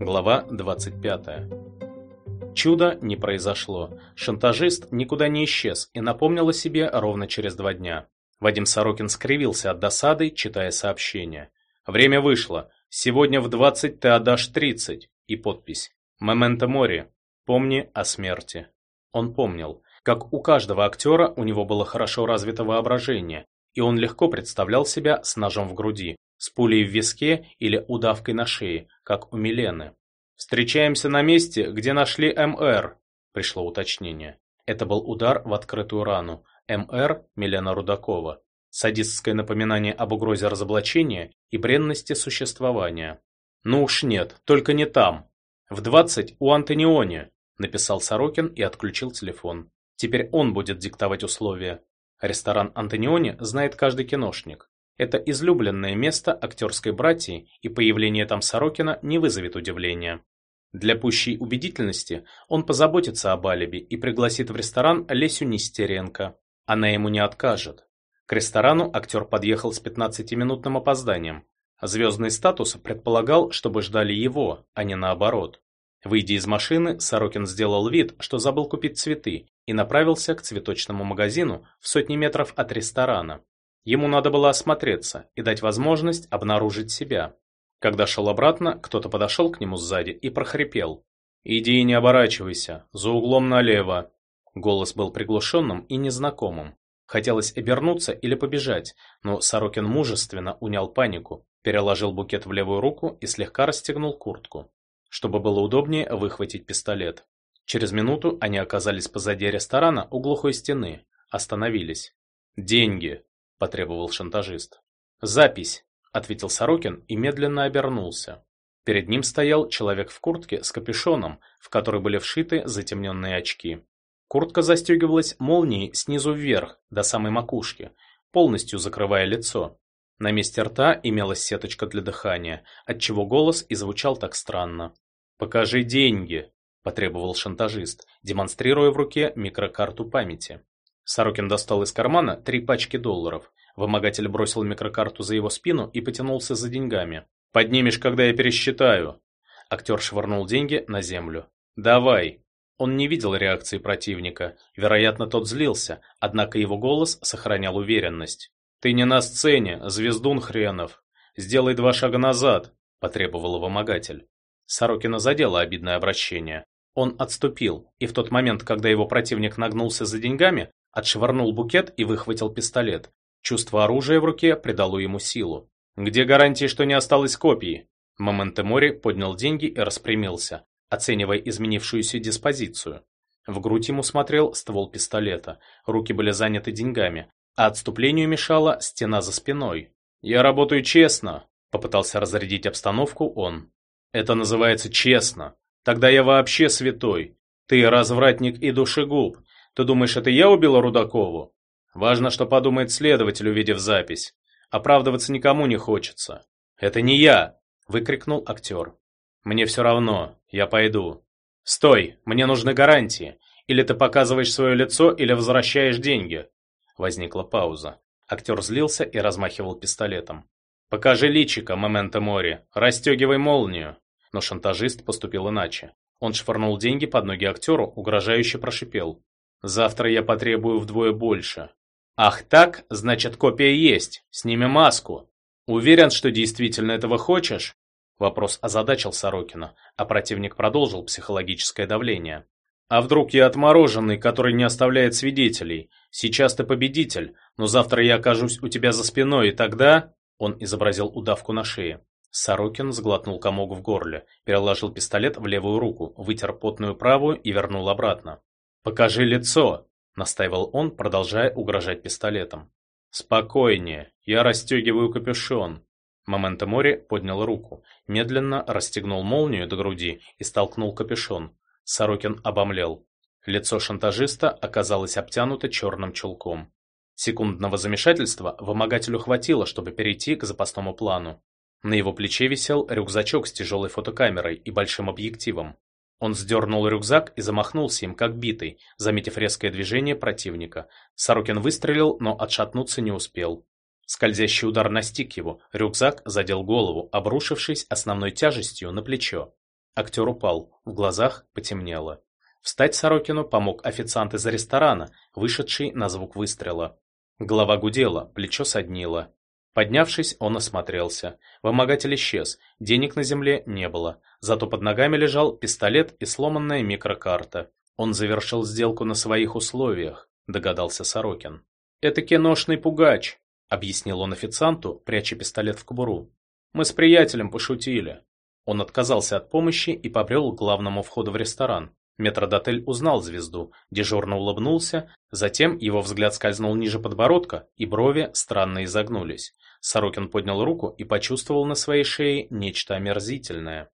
Глава 25. Чудо не произошло. Шантажист никуда не исчез и напомнил о себе ровно через два дня. Вадим Сорокин скривился от досады, читая сообщение. Время вышло. Сегодня в 20 ты отдашь 30. И подпись. Мементо мори. Помни о смерти. Он помнил. Как у каждого актера, у него было хорошо развито воображение, и он легко представлял себя с ножом в груди, с пулей в виске или удавкой на шее, как у Милены. «Встречаемся на месте, где нашли МР», – пришло уточнение. Это был удар в открытую рану. МР – Милена Рудакова. Садистское напоминание об угрозе разоблачения и бренности существования. «Ну уж нет, только не там. В двадцать у Антониони», – написал Сорокин и отключил телефон. Теперь он будет диктовать условия. Ресторан Антониони знает каждый киношник. Это излюбленное место актерской братьи, и появление там Сорокина не вызовет удивления. Для пущей убедительности он позаботится об алиби и пригласит в ресторан Лесю Нестеренко. Она ему не откажет. К ресторану актер подъехал с 15-минутным опозданием. Звездный статус предполагал, чтобы ждали его, а не наоборот. Выйдя из машины, Сорокин сделал вид, что забыл купить цветы, и направился к цветочному магазину в сотни метров от ресторана. Ему надо было осмотреться и дать возможность обнаружить себя. Когда шел обратно, кто-то подошел к нему сзади и прохрипел. «Иди и не оборачивайся, за углом налево». Голос был приглушенным и незнакомым. Хотелось обернуться или побежать, но Сорокин мужественно унял панику, переложил букет в левую руку и слегка расстегнул куртку чтобы было удобнее выхватить пистолет. Через минуту они оказались позади ресторана у глухой стены, остановились. «Деньги!» – потребовал шантажист. «Запись!» – ответил Сорокин и медленно обернулся. Перед ним стоял человек в куртке с капюшоном, в который были вшиты затемненные очки. Куртка застегивалась молнией снизу вверх, до самой макушки, полностью закрывая лицо. На месте рта имелась сеточка для дыхания, отчего голос и звучал так странно. «Покажи деньги», – потребовал шантажист, демонстрируя в руке микрокарту памяти. Сорокин достал из кармана три пачки долларов. Вымогатель бросил микрокарту за его спину и потянулся за деньгами. «Поднимешь, когда я пересчитаю». Актер швырнул деньги на землю. «Давай». Он не видел реакции противника. Вероятно, тот злился, однако его голос сохранял уверенность. «Ты не на сцене, звездун хренов. Сделай два шага назад», – потребовал вымогатель. Сорокина задело обидное обращение. Он отступил, и в тот момент, когда его противник нагнулся за деньгами, отшвырнул букет и выхватил пистолет. Чувство оружия в руке придало ему силу. «Где гарантии, что не осталось копий?» Моментемори поднял деньги и распрямился, оценивая изменившуюся диспозицию. В грудь ему смотрел ствол пистолета, руки были заняты деньгами, а отступлению мешала стена за спиной. «Я работаю честно», — попытался разрядить обстановку он. «Это называется честно. Тогда я вообще святой. Ты развратник и душегуб. Ты думаешь, это я убила Рудакову? Важно, что подумает следователь, увидев запись. Оправдываться никому не хочется. Это не я!» — выкрикнул актер. «Мне все равно. Я пойду». «Стой! Мне нужны гарантии. Или ты показываешь свое лицо, или возвращаешь деньги. Возникла пауза. Актер злился и размахивал пистолетом. «Покажи личико, Моменто Мори! Расстегивай молнию!» Но шантажист поступил иначе. Он швырнул деньги под ноги актеру, угрожающе прошипел. «Завтра я потребую вдвое больше». «Ах так? Значит, копия есть. Сними маску». «Уверен, что действительно этого хочешь?» Вопрос озадачил Сорокина, а противник продолжил психологическое давление. А вдруг я отмороженный, который не оставляет свидетелей? Сейчас ты победитель, но завтра я окажусь у тебя за спиной, и тогда...» Он изобразил удавку на шее. Сорокин сглотнул комок в горле, переложил пистолет в левую руку, вытер потную правую и вернул обратно. «Покажи лицо!» – настаивал он, продолжая угрожать пистолетом. «Спокойнее, я расстегиваю капюшон». Момента Мори поднял руку, медленно расстегнул молнию до груди и столкнул капюшон. Сорокин обомлел. Лицо шантажиста оказалось обтянуто черным чулком. Секундного замешательства вымогателю хватило, чтобы перейти к запасному плану. На его плече висел рюкзачок с тяжелой фотокамерой и большим объективом. Он сдернул рюкзак и замахнулся им, как битый, заметив резкое движение противника. Сорокин выстрелил, но отшатнуться не успел. Скользящий удар настиг его, рюкзак задел голову, обрушившись основной тяжестью на плечо. Актер упал, в глазах потемнело. Встать Сорокину помог официант из ресторана, вышедший на звук выстрела. Голова гудела, плечо соднило. Поднявшись, он осмотрелся. Вымогатель исчез, денег на земле не было. Зато под ногами лежал пистолет и сломанная микрокарта. Он завершил сделку на своих условиях, догадался Сорокин. «Это киношный пугач», — объяснил он официанту, пряча пистолет в кобуру. «Мы с приятелем пошутили». Он отказался от помощи и побрел к главному входу в ресторан. Метродотель узнал звезду, дежурно улыбнулся, затем его взгляд скользнул ниже подбородка, и брови странно изогнулись. Сорокин поднял руку и почувствовал на своей шее нечто омерзительное.